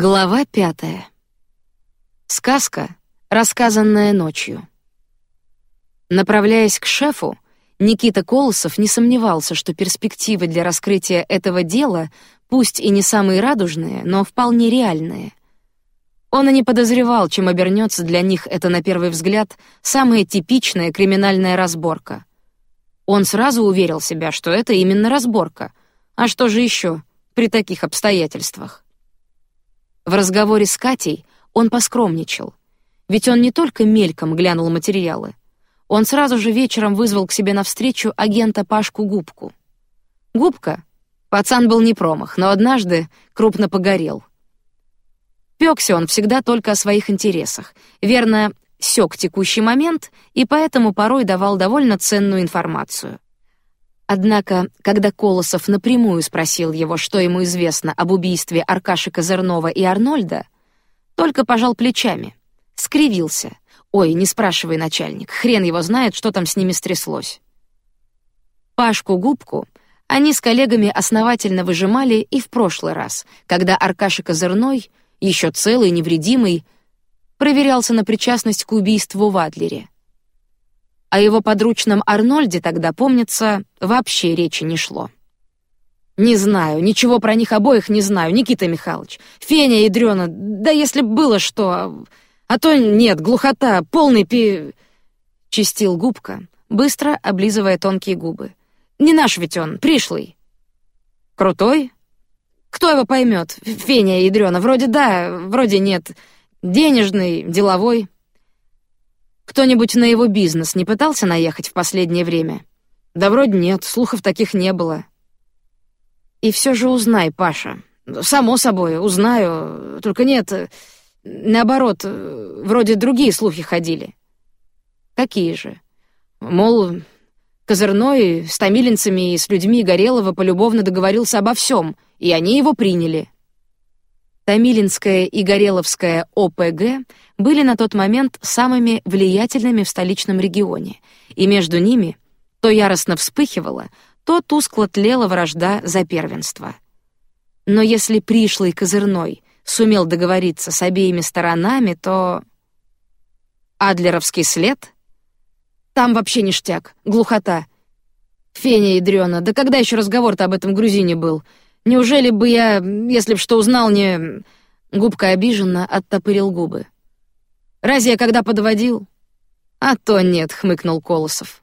Глава пятая. Сказка, рассказанная ночью. Направляясь к шефу, Никита Колосов не сомневался, что перспективы для раскрытия этого дела, пусть и не самые радужные, но вполне реальные. Он и не подозревал, чем обернется для них это на первый взгляд самая типичная криминальная разборка. Он сразу уверил себя, что это именно разборка. А что же еще при таких обстоятельствах? В разговоре с Катей он поскромничал, ведь он не только мельком глянул материалы, он сразу же вечером вызвал к себе на встречу агента Пашку Губку. Губка, пацан был не промах, но однажды крупно погорел. Пёкся он всегда только о своих интересах, верно сёк текущий момент и поэтому порой давал довольно ценную информацию. Однако, когда Колосов напрямую спросил его, что ему известно об убийстве Аркаши Козырнова и Арнольда, только пожал плечами, скривился. Ой, не спрашивай, начальник, хрен его знает, что там с ними стряслось. Пашку Губку они с коллегами основательно выжимали и в прошлый раз, когда Аркаша Козырной, еще целый, невредимый, проверялся на причастность к убийству в Адлере. О его подручном Арнольде тогда, помнится, вообще речи не шло. Не знаю, ничего про них обоих не знаю, Никита Михайлович. Феня и Дрёна, да если б было что, а то нет, глухота, полный пи... Чистил губка, быстро облизывая тонкие губы. Не наш ведь он, пришлый. Крутой? Кто его поймет? Феня и Дрёна, вроде да, вроде нет. Денежный, деловой. Кто-нибудь на его бизнес не пытался наехать в последнее время? Да вроде нет, слухов таких не было. И все же узнай, Паша. Само собой, узнаю. Только нет, наоборот, вроде другие слухи ходили. Какие же? Мол, Козырной с томилинцами и с людьми Горелого полюбовно договорился обо всем, и они его приняли. Томилинская и Гореловская ОПГ были на тот момент самыми влиятельными в столичном регионе, и между ними то яростно вспыхивала, то тускло тлела вражда за первенство. Но если пришлый козырной сумел договориться с обеими сторонами, то Адлеровский след там вообще ништяк, глухота. Феня и Дрёна, да когда еще разговор-то об этом грузине был? Неужели бы я, если б что узнал, не...» Губка обиженно оттопырил губы. «Разве я когда подводил?» «А то нет», — хмыкнул Колосов.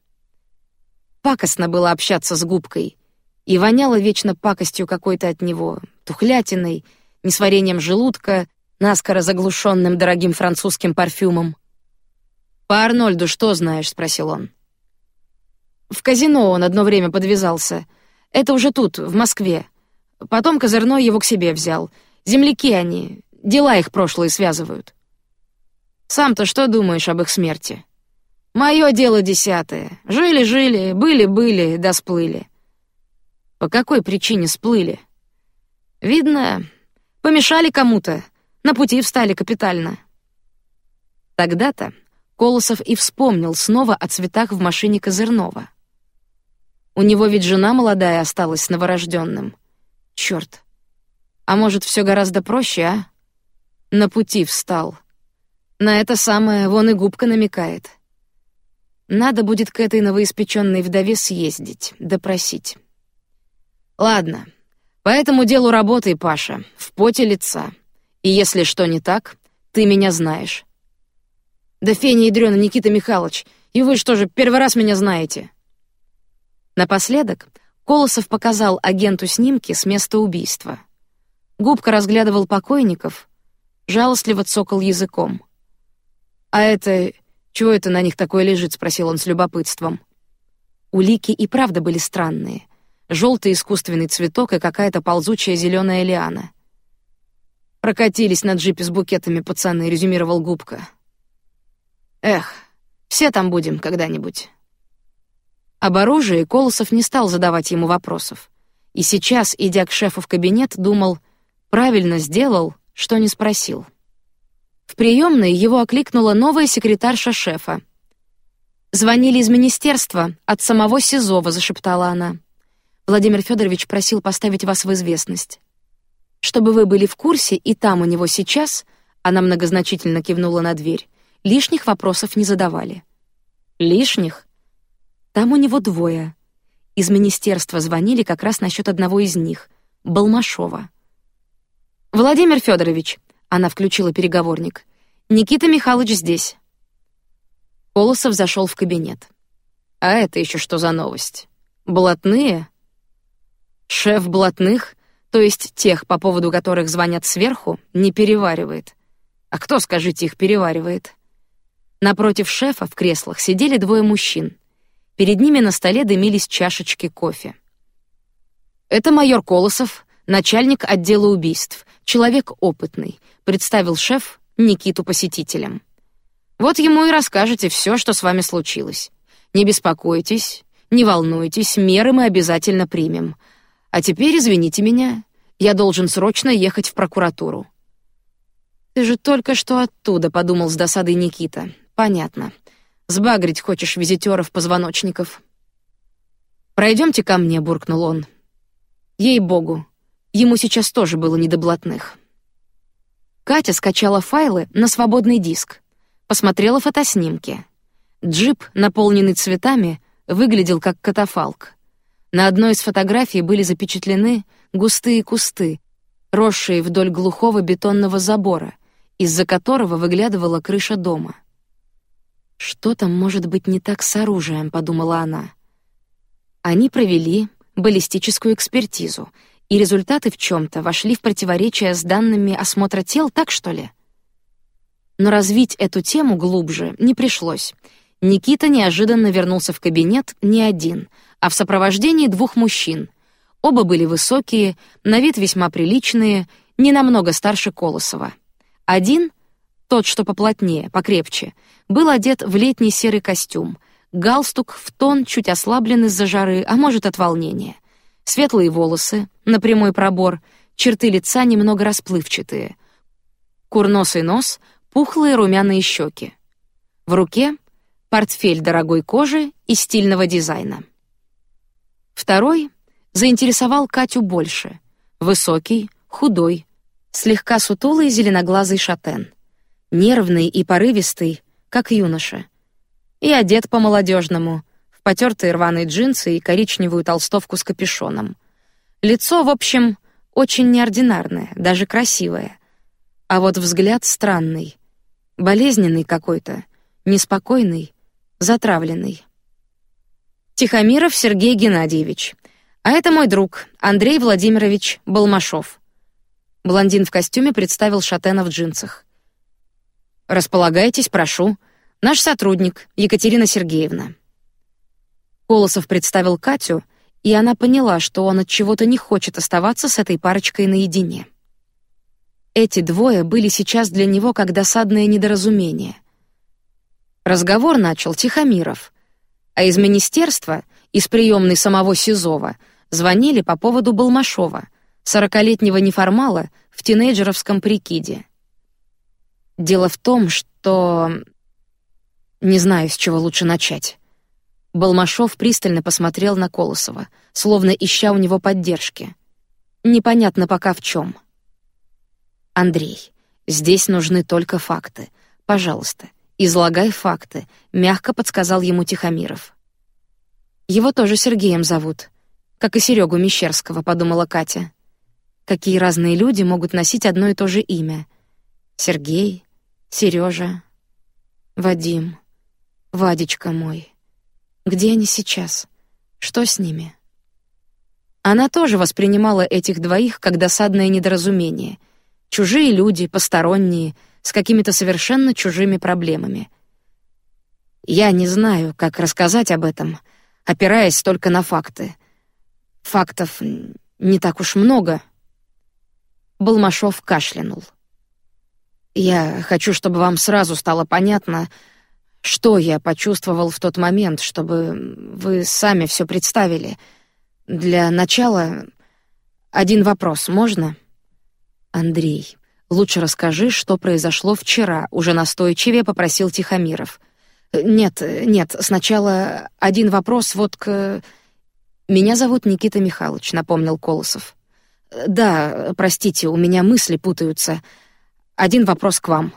Пакостно было общаться с Губкой, и воняло вечно пакостью какой-то от него, тухлятиной, несварением желудка, наскоро заглушенным дорогим французским парфюмом. «По Арнольду что знаешь?» — спросил он. «В казино он одно время подвязался. Это уже тут, в Москве. Потом Козырной его к себе взял. Земляки они, дела их прошлые связывают. Сам-то что думаешь об их смерти? Мое дело десятое. Жили-жили, были-были, да сплыли. По какой причине сплыли? Видно, помешали кому-то, на пути встали капитально. Тогда-то Колосов и вспомнил снова о цветах в машине Козырнова. У него ведь жена молодая осталась с новорожденным. Черт. А может, все гораздо проще, а? На пути встал. На это самое вон и губка намекает. Надо будет к этой новоиспеченной вдове съездить, допросить. Ладно, по этому делу работай, Паша, в поте лица. И если что не так, ты меня знаешь. Да Феня Ядрёна, Никита Михайлович, и вы что же, первый раз меня знаете? Напоследок Колосов показал агенту снимки с места убийства. Губка разглядывал покойников, жалостливо цокал языком. А это чего это на них такое лежит? спросил он с любопытством. Улики и правда были странные: желтый искусственный цветок и какая-то ползучая зеленая лиана. Прокатились на джипе с букетами пацаны, резюмировал Губка. Эх, все там будем когда-нибудь. Об оружии Колосов не стал задавать ему вопросов, и сейчас, идя к шефу в кабинет, думал, правильно сделал, что не спросил. В приемной его окликнула новая секретарша шефа. Звонили из министерства, от самого Сизова, зашептала она. Владимир Федорович просил поставить вас в известность. Чтобы вы были в курсе, и там у него сейчас, она многозначительно кивнула на дверь, лишних вопросов не задавали. Лишних? Там у него двое. Из министерства звонили как раз насчет одного из них, Балмашова. Владимир Федорович, она включила переговорник. Никита Михайлович здесь. Колосов зашел в кабинет. А это еще что за новость? Блатные? Шеф блатных, то есть тех, по поводу которых звонят сверху, не переваривает. А кто, скажите, их переваривает? Напротив шефа в креслах сидели двое мужчин. Перед ними на столе дымились чашечки кофе. Это майор Колосов, начальник отдела убийств, человек опытный, представил шеф Никиту посетителям. Вот ему и расскажете все, что с вами случилось. Не беспокойтесь, не волнуйтесь, меры мы обязательно примем. А теперь извините меня, я должен срочно ехать в прокуратуру. Ты же только что оттуда, подумал с досадой Никита. Понятно. Сбагрить хочешь визитеров позвоночников. Пройдемте ко мне, буркнул он. Ей богу, ему сейчас тоже было не до блатных. Катя скачала файлы на свободный диск, посмотрела фотоснимки. Джип, наполненный цветами, выглядел как катафалк. На одной из фотографий были запечатлены густые кусты, росшие вдоль глухого бетонного забора, из-за которого выглядывала крыша дома. Что там может быть не так с оружием, подумала она. Они провели баллистическую экспертизу, и результаты в чем-то вошли в противоречие с данными осмотра тел, так что ли? Но развить эту тему глубже не пришлось. Никита неожиданно вернулся в кабинет не один, а в сопровождении двух мужчин. Оба были высокие, на вид весьма приличные, не намного старше Колосова. Один, тот, что поплотнее, покрепче, был одет в летний серый костюм, галстук в тон чуть ослаблен из-за жары, а может от волнения. Светлые волосы, на прямой пробор, черты лица немного расплывчатые. Курносый нос, пухлые румяные щеки. В руке портфель дорогой кожи и стильного дизайна. Второй заинтересовал Катю больше. Высокий, худой, слегка сутулый зеленоглазый шатен, нервный и порывистый, как юноша, и одет по молодежному, в потертые рваные джинсы и коричневую толстовку с капюшоном. Лицо, в общем, очень неординарное, даже красивое, а вот взгляд странный, болезненный какой-то, неспокойный, затравленный. Тихомиров Сергей Геннадьевич, а это мой друг Андрей Владимирович Балмашов. Блондин в костюме представил шатена в джинсах. Располагайтесь, прошу. Наш сотрудник Екатерина Сергеевна. Колосов представил Катю, и она поняла, что он от чего-то не хочет оставаться с этой парочкой наедине. Эти двое были сейчас для него как досадное недоразумение. Разговор начал Тихомиров, а из министерства, из приемной самого Сизова, звонили по поводу Балмашова, сорокалетнего неформала в тинейджеровском прикиде. Дело в том, что не знаю, с чего лучше начать. Балмашов пристально посмотрел на Колосова, словно ища у него поддержки. Непонятно пока в чем. Андрей, здесь нужны только факты. Пожалуйста, излагай факты, мягко подсказал ему Тихомиров. Его тоже Сергеем зовут, как и Серегу Мещерского, подумала Катя. Какие разные люди могут носить одно и то же имя? Сергей, Сережа, Вадим, Вадичка мой. Где они сейчас? Что с ними? Она тоже воспринимала этих двоих как досадное недоразумение. Чужие люди, посторонние, с какими-то совершенно чужими проблемами. Я не знаю, как рассказать об этом, опираясь только на факты. Фактов не так уж много. Балмашов кашлянул. Я хочу, чтобы вам сразу стало понятно, что я почувствовал в тот момент, чтобы вы сами все представили. Для начала один вопрос можно? Андрей, лучше расскажи, что произошло вчера. Уже настойчивее попросил Тихомиров. Нет, нет, сначала один вопрос вот к. Меня зовут Никита Михайлович, напомнил Колосов. Да, простите, у меня мысли путаются. Один вопрос к вам.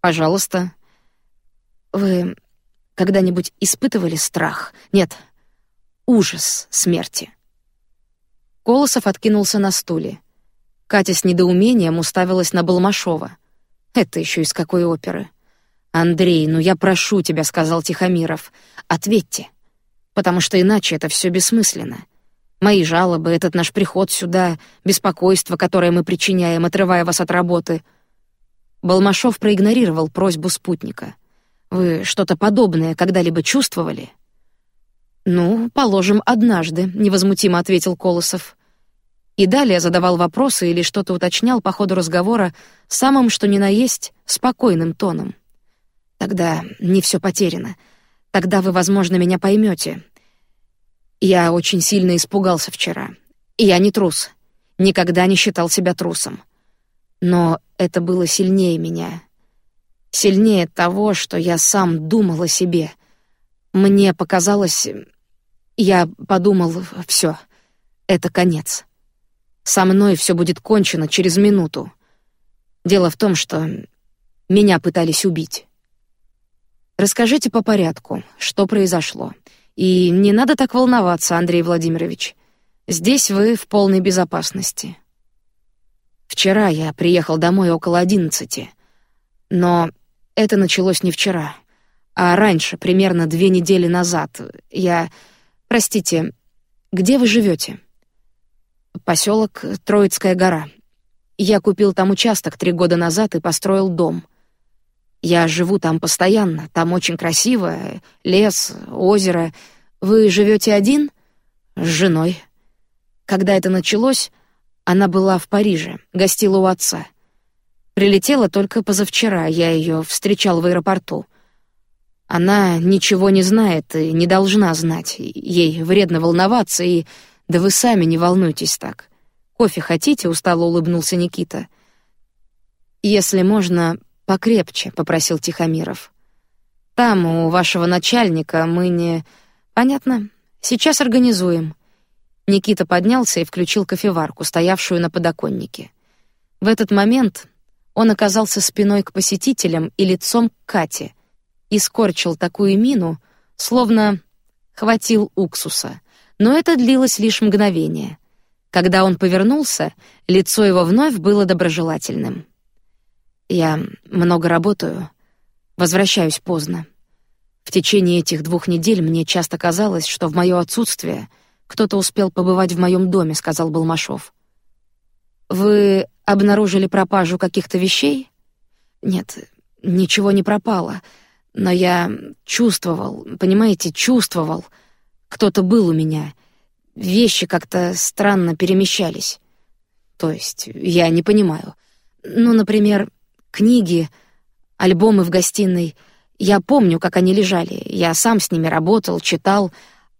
Пожалуйста. Вы когда-нибудь испытывали страх? Нет, ужас смерти. Колосов откинулся на стуле. Катя с недоумением уставилась на Балмашова. Это еще из какой оперы? Андрей, ну я прошу тебя, сказал Тихомиров, ответьте, потому что иначе это все бессмысленно. Мои жалобы, этот наш приход сюда, беспокойство, которое мы причиняем, отрывая вас от работы. Балмашов проигнорировал просьбу спутника. Вы что-то подобное когда-либо чувствовали? Ну, положим, однажды, невозмутимо ответил Колосов. И далее задавал вопросы или что-то уточнял по ходу разговора самым что ни на есть спокойным тоном. Тогда не все потеряно. Тогда вы, возможно, меня поймете. Я очень сильно испугался вчера. Я не трус. Никогда не считал себя трусом. Но это было сильнее меня. Сильнее того, что я сам думал о себе. Мне показалось... Я подумал, все, это конец. Со мной все будет кончено через минуту. Дело в том, что меня пытались убить. Расскажите по порядку, что произошло. И не надо так волноваться, Андрей Владимирович. Здесь вы в полной безопасности. Вчера я приехал домой около одиннадцати, но это началось не вчера, а раньше, примерно две недели назад. Я, простите, где вы живете? Поселок Троицкая гора. Я купил там участок три года назад и построил дом. Я живу там постоянно, там очень красиво, лес, озеро. Вы живете один? С женой. Когда это началось, она была в Париже, гостила у отца. Прилетела только позавчера, я ее встречал в аэропорту. Она ничего не знает и не должна знать. Ей вредно волноваться и да вы сами не волнуйтесь так. Кофе хотите? Устало улыбнулся Никита. Если можно, покрепче, попросил Тихомиров. Там у вашего начальника мы не, понятно. Сейчас организуем. Никита поднялся и включил кофеварку, стоявшую на подоконнике. В этот момент он оказался спиной к посетителям и лицом к Кате и скорчил такую мину, словно хватил уксуса. Но это длилось лишь мгновение. Когда он повернулся, лицо его вновь было доброжелательным. Я много работаю, возвращаюсь поздно. В течение этих двух недель мне часто казалось, что в мое отсутствие кто-то успел побывать в моем доме, сказал Балмашов. Вы обнаружили пропажу каких-то вещей? Нет, ничего не пропало, но я чувствовал, понимаете, чувствовал. Кто-то был у меня. Вещи как-то странно перемещались. То есть я не понимаю. Ну, например, Книги, альбомы в гостиной. Я помню, как они лежали. Я сам с ними работал, читал.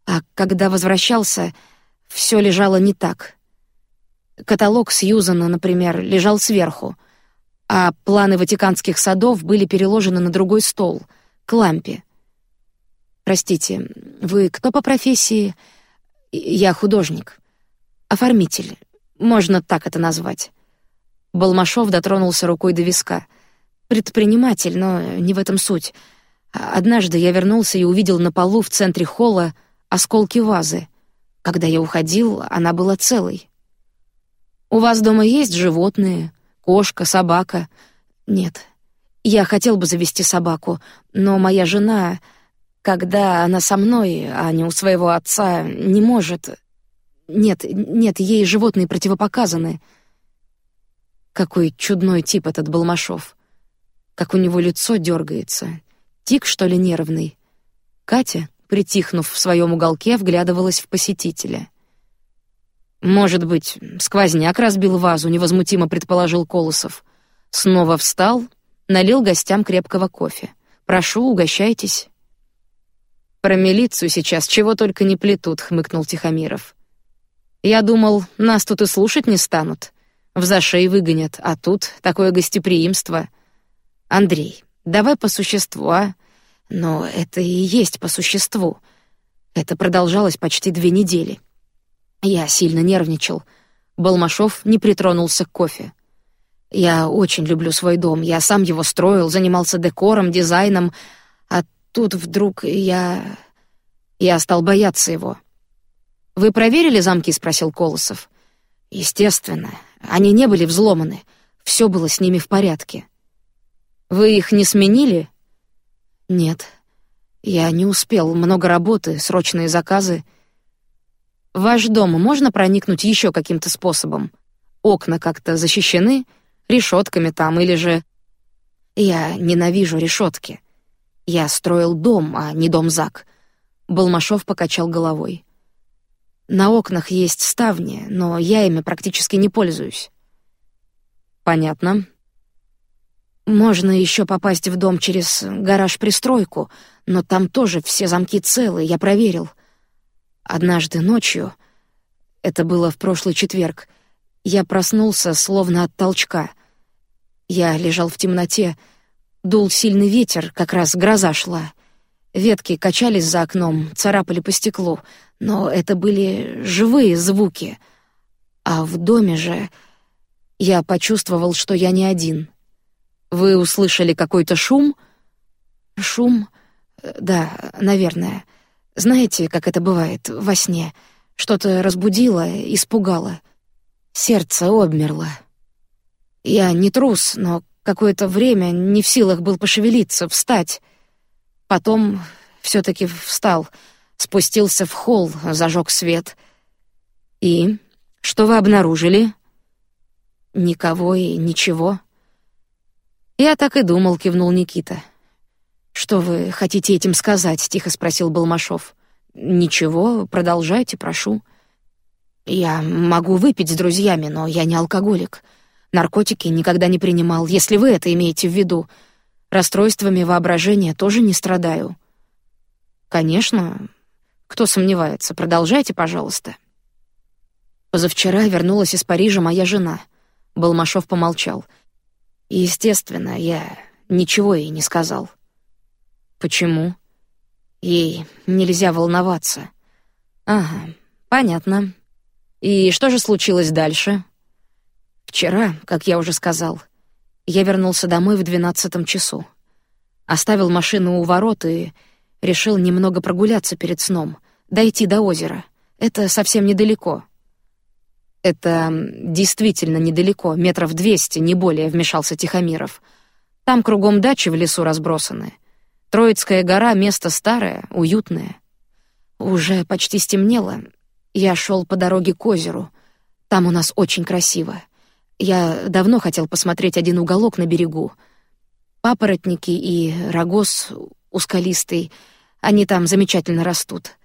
А когда возвращался, все лежало не так. Каталог Сьюзана, например, лежал сверху, а планы Ватиканских садов были переложены на другой стол, к лампе. Простите, вы кто по профессии? Я художник, оформитель, можно так это назвать. Балмашов дотронулся рукой до виска. Предприниматель, но не в этом суть. Однажды я вернулся и увидел на полу в центре холла осколки вазы. Когда я уходил, она была целой. У вас дома есть животные? Кошка, собака? Нет. Я хотел бы завести собаку, но моя жена, когда она со мной, а не у своего отца, не может. Нет, нет, ей животные противопоказаны. Какой чудной тип этот Балмашов. Как у него лицо дергается. Тик, что ли, нервный. Катя, притихнув в своем уголке, вглядывалась в посетителя. Может быть, сквозняк разбил вазу, невозмутимо предположил Колосов. Снова встал, налил гостям крепкого кофе. Прошу, угощайтесь. Про милицию сейчас чего только не плетут, хмыкнул Тихомиров. Я думал, нас тут и слушать не станут в зашей выгонят, а тут такое гостеприимство. Андрей, давай по существу, а? Но это и есть по существу. Это продолжалось почти две недели. Я сильно нервничал. Балмашов не притронулся к кофе. Я очень люблю свой дом. Я сам его строил, занимался декором, дизайном, а тут вдруг я я стал бояться его. Вы проверили замки? – спросил Колосов. Естественно, они не были взломаны, все было с ними в порядке. Вы их не сменили? Нет, я не успел, много работы, срочные заказы. В ваш дом можно проникнуть еще каким-то способом? Окна как-то защищены, решетками там или же? Я ненавижу решетки. Я строил дом, а не дом Зак. Балмашов покачал головой. На окнах есть ставни, но я ими практически не пользуюсь. Понятно. Можно еще попасть в дом через гараж-пристройку, но там тоже все замки целы, я проверил. Однажды ночью, это было в прошлый четверг, я проснулся словно от толчка. Я лежал в темноте, дул сильный ветер, как раз гроза шла. Ветки качались за окном, царапали по стеклу, но это были живые звуки. А в доме же я почувствовал, что я не один. Вы услышали какой-то шум? Шум? Да, наверное. Знаете, как это бывает во сне? Что-то разбудило, испугало. Сердце обмерло. Я не трус, но какое-то время не в силах был пошевелиться, встать. Потом все-таки встал, спустился в холл, зажег свет. И что вы обнаружили? Никого и ничего. Я так и думал, кивнул Никита. Что вы хотите этим сказать? Тихо спросил Балмашов. Ничего, продолжайте, прошу. Я могу выпить с друзьями, но я не алкоголик. Наркотики никогда не принимал, если вы это имеете в виду. Расстройствами воображения тоже не страдаю. Конечно. Кто сомневается? Продолжайте, пожалуйста. Позавчера вернулась из Парижа моя жена. Балмашов помолчал. Естественно, я ничего ей не сказал. Почему? Ей нельзя волноваться. Ага, понятно. И что же случилось дальше? Вчера, как я уже сказал, я вернулся домой в двенадцатом часу. Оставил машину у ворот и решил немного прогуляться перед сном, дойти до озера. Это совсем недалеко. Это действительно недалеко, метров двести, не более, вмешался Тихомиров. Там кругом дачи в лесу разбросаны. Троицкая гора — место старое, уютное. Уже почти стемнело. Я шел по дороге к озеру. Там у нас очень красиво. Я давно хотел посмотреть один уголок на берегу. Папоротники и рогоз ускалистый, они там замечательно растут.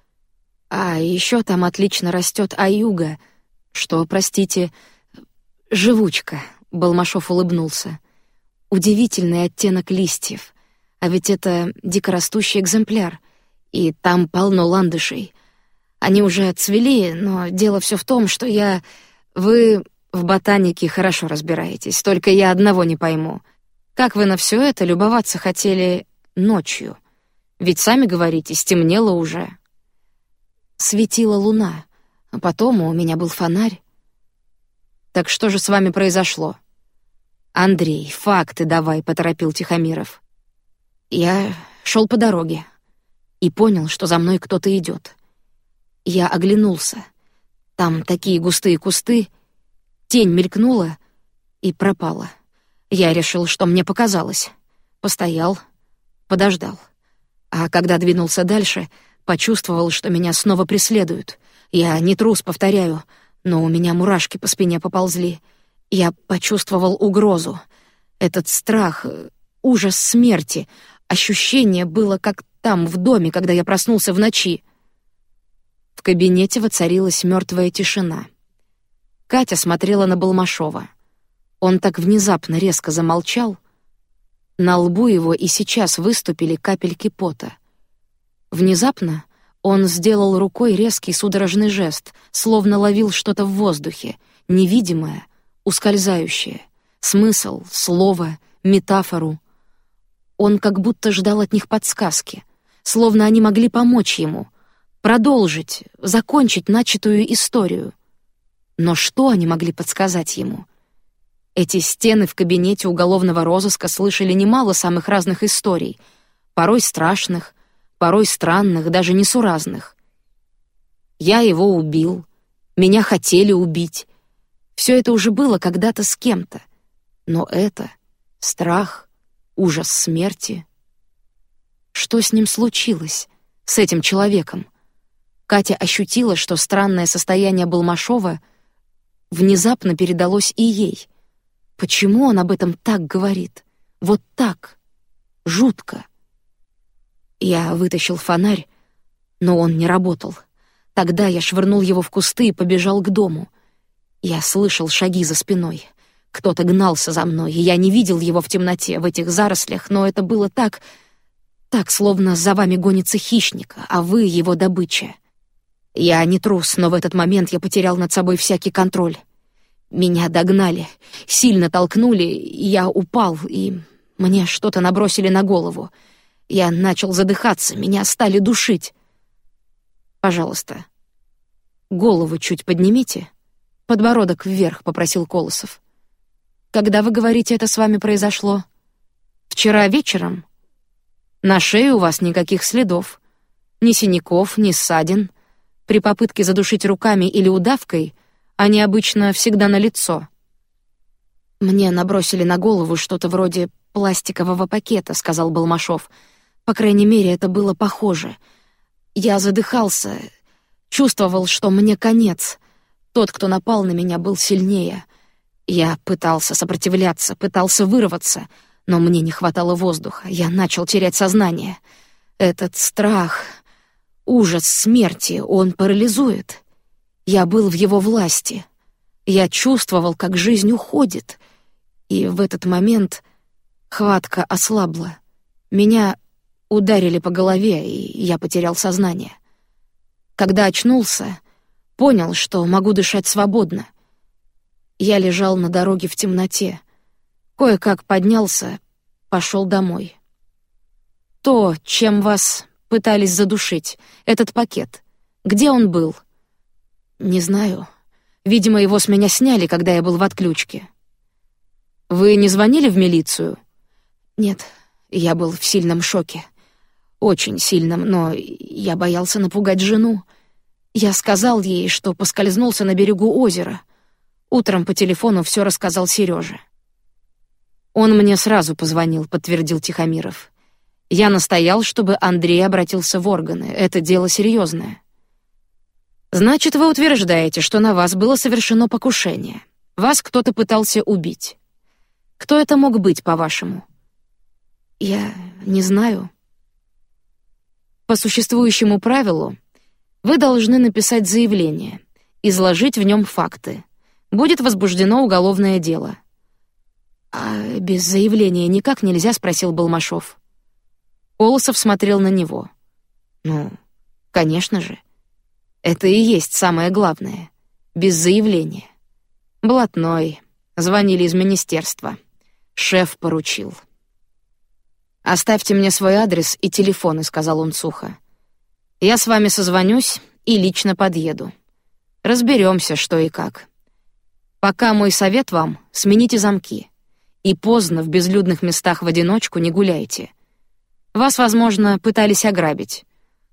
А еще там отлично растет аюга, что, простите, живучка. Балмашов улыбнулся. Удивительный оттенок листьев, а ведь это дикорастущий экземпляр, и там полно ландышей. Они уже отцвели, но дело все в том, что я, вы в ботанике хорошо разбираетесь, только я одного не пойму. Как вы на все это любоваться хотели ночью? Ведь сами говорите, стемнело уже. Светила луна, а потом у меня был фонарь. Так что же с вами произошло? Андрей, факты давай, поторопил Тихомиров. Я шел по дороге и понял, что за мной кто-то идет. Я оглянулся. Там такие густые кусты, Тень мелькнула и пропала. Я решил, что мне показалось. Постоял, подождал. А когда двинулся дальше, почувствовал, что меня снова преследуют. Я не трус, повторяю, но у меня мурашки по спине поползли. Я почувствовал угрозу. Этот страх, ужас смерти, ощущение было как там в доме, когда я проснулся в ночи. В кабинете воцарилась мертвая тишина. Катя смотрела на Балмашова. Он так внезапно резко замолчал. На лбу его и сейчас выступили капельки пота. Внезапно он сделал рукой резкий судорожный жест, словно ловил что-то в воздухе, невидимое, ускользающее, смысл, слово, метафору. Он как будто ждал от них подсказки, словно они могли помочь ему, продолжить, закончить начатую историю — Но что они могли подсказать ему? Эти стены в кабинете уголовного розыска слышали немало самых разных историй, порой страшных, порой странных, даже несуразных. Я его убил, меня хотели убить. Все это уже было когда-то с кем-то. Но это страх, ужас смерти. Что с ним случилось, с этим человеком? Катя ощутила, что странное состояние Балмашова внезапно передалось и ей. Почему он об этом так говорит? Вот так. Жутко. Я вытащил фонарь, но он не работал. Тогда я швырнул его в кусты и побежал к дому. Я слышал шаги за спиной. Кто-то гнался за мной, и я не видел его в темноте, в этих зарослях, но это было так... Так, словно за вами гонится хищник, а вы — его добыча. Я не трус, но в этот момент я потерял над собой всякий контроль. Меня догнали, сильно толкнули, я упал, и мне что-то набросили на голову. Я начал задыхаться, меня стали душить. Пожалуйста, голову чуть поднимите, подбородок вверх, попросил Колосов. Когда вы говорите, это с вами произошло? Вчера вечером. На шее у вас никаких следов, ни синяков, ни ссадин. При попытке задушить руками или удавкой они обычно всегда на лицо. Мне набросили на голову что-то вроде пластикового пакета, сказал Балмашов. По крайней мере, это было похоже. Я задыхался, чувствовал, что мне конец. Тот, кто напал на меня, был сильнее. Я пытался сопротивляться, пытался вырваться, но мне не хватало воздуха. Я начал терять сознание. Этот страх, ужас смерти, он парализует. Я был в его власти. Я чувствовал, как жизнь уходит, и в этот момент хватка ослабла. Меня ударили по голове, и я потерял сознание. Когда очнулся, понял, что могу дышать свободно. Я лежал на дороге в темноте. Кое-как поднялся, пошел домой. То, чем вас пытались задушить, этот пакет, где он был? Не знаю. Видимо, его с меня сняли, когда я был в отключке. Вы не звонили в милицию? Нет, я был в сильном шоке. Очень сильном, но я боялся напугать жену. Я сказал ей, что поскользнулся на берегу озера. Утром по телефону все рассказал Сереже. Он мне сразу позвонил, подтвердил Тихомиров. Я настоял, чтобы Андрей обратился в органы. Это дело серьезное. Значит, вы утверждаете, что на вас было совершено покушение. Вас кто-то пытался убить. Кто это мог быть, по-вашему? Я не знаю. По существующему правилу вы должны написать заявление, изложить в нем факты. Будет возбуждено уголовное дело. А без заявления никак нельзя, спросил Балмашов. Колосов смотрел на него. Ну, конечно же. Это и есть самое главное. Без заявления. Блатной. Звонили из министерства. Шеф поручил. Оставьте мне свой адрес и телефоны, сказал он сухо. Я с вами созвонюсь и лично подъеду. Разберемся, что и как. Пока мой совет вам: смените замки и поздно в безлюдных местах в одиночку не гуляйте. Вас, возможно, пытались ограбить.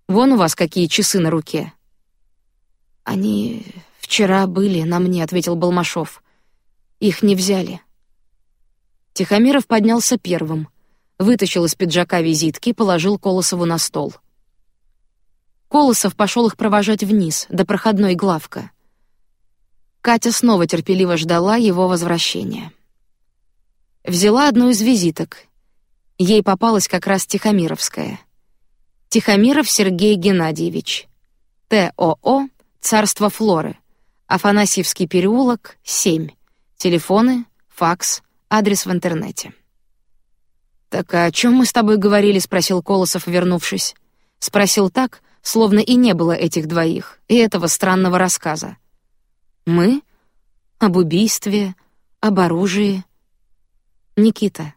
Вон у вас какие часы на руке. Они вчера были на мне, ответил Балмашов. Их не взяли. Тихомиров поднялся первым, вытащил из пиджака визитки, положил Колосову на стол. Колосов пошел их провожать вниз до проходной главка. Катя снова терпеливо ждала его возвращения. Взяла одну из визиток. Ей попалась как раз Тихомировская. Тихомиров Сергей Геннадьевич. ТОО Царство Флоры. Афанасьевский переулок, 7. Телефоны, факс, адрес в интернете. Так а о чем мы с тобой говорили? спросил Колосов, вернувшись. Спросил так, словно и не было этих двоих и этого странного рассказа. Мы об убийстве, об оружии. Никита,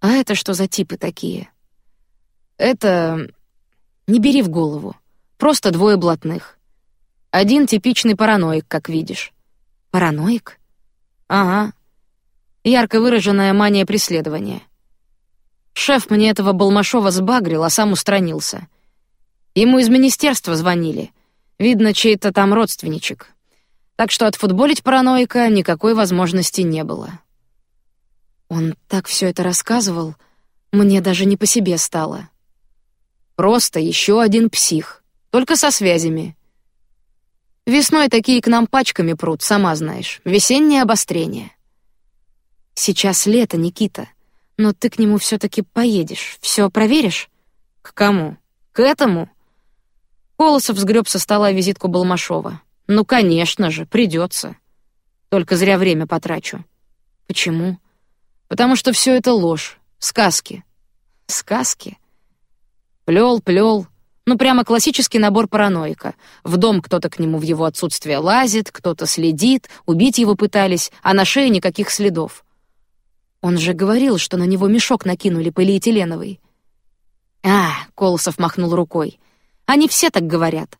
а это что за типы такие? Это не бери в голову. Просто двое блатных. Один типичный параноик, как видишь. Параноик? Ага. Ярко выраженная мания преследования. Шеф мне этого Балмашова сбагрил, а сам устранился. Ему из министерства звонили. Видно, чей-то там родственничек. Так что отфутболить параноика никакой возможности не было. Он так все это рассказывал, мне даже не по себе стало. Просто еще один псих, только со связями. Весной такие к нам пачками прут, сама знаешь. Весеннее обострение. Сейчас лето, Никита, но ты к нему все-таки поедешь. Все проверишь? К кому? К этому? Колосов сгреб со стола визитку Балмашова. Ну, конечно же, придется. Только зря время потрачу. Почему? Потому что все это ложь, сказки. Сказки. Плел, плел. Ну, прямо классический набор параноика. В дом кто-то к нему в его отсутствие лазит, кто-то следит, убить его пытались, а на шее никаких следов. Он же говорил, что на него мешок накинули полиэтиленовый. А, Колосов махнул рукой. Они все так говорят.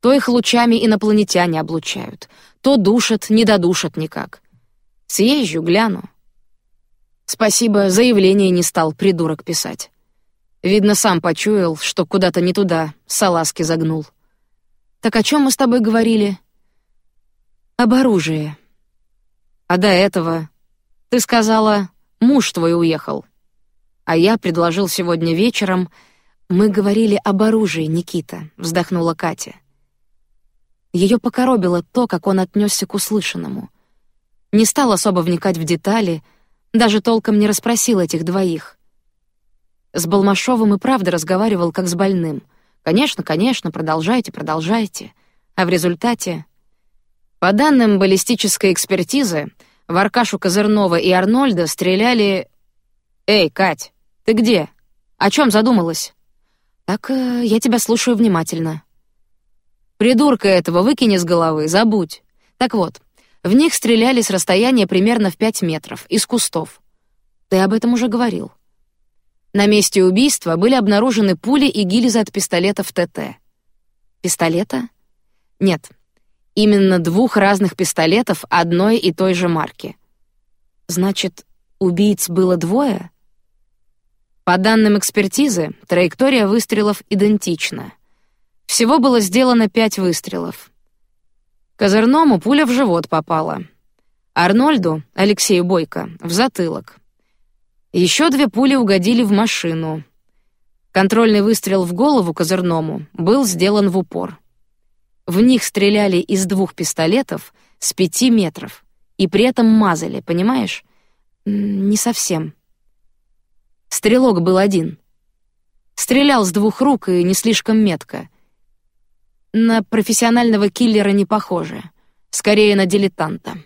То их лучами инопланетяне облучают, то душат, не додушат никак. Съезжу, гляну. Спасибо, заявление не стал придурок писать. Видно, сам почуял, что куда-то не туда, салазки загнул. Так о чем мы с тобой говорили? Об оружии. А до этого ты сказала, муж твой уехал. А я предложил сегодня вечером. Мы говорили об оружии, Никита. Вздохнула Катя. Ее покоробило то, как он отнесся к услышанному. Не стал особо вникать в детали, даже толком не расспросил этих двоих. С Балмашовым и правда разговаривал как с больным. Конечно, конечно, продолжайте, продолжайте. А в результате, по данным баллистической экспертизы, в Аркашу Козырнова и Арнольда стреляли. Эй, Кать, ты где? О чем задумалась? Так э, я тебя слушаю внимательно. Придурка этого выкини с головы, забудь. Так вот, в них стреляли с расстояния примерно в пять метров, из кустов. Ты об этом уже говорил. На месте убийства были обнаружены пули и гильзы от пистолетов ТТ. Пистолета? Нет, именно двух разных пистолетов одной и той же марки. Значит, убийц было двое? По данным экспертизы, траектория выстрелов идентична. Всего было сделано пять выстрелов. Козырному пуля в живот попала. Арнольду, Алексею Бойко, в затылок. Еще две пули угодили в машину. Контрольный выстрел в голову Козырному был сделан в упор. В них стреляли из двух пистолетов с пяти метров и при этом мазали, понимаешь? Не совсем. Стрелок был один. Стрелял с двух рук и не слишком метко. На профессионального киллера не похоже, скорее на дилетанта.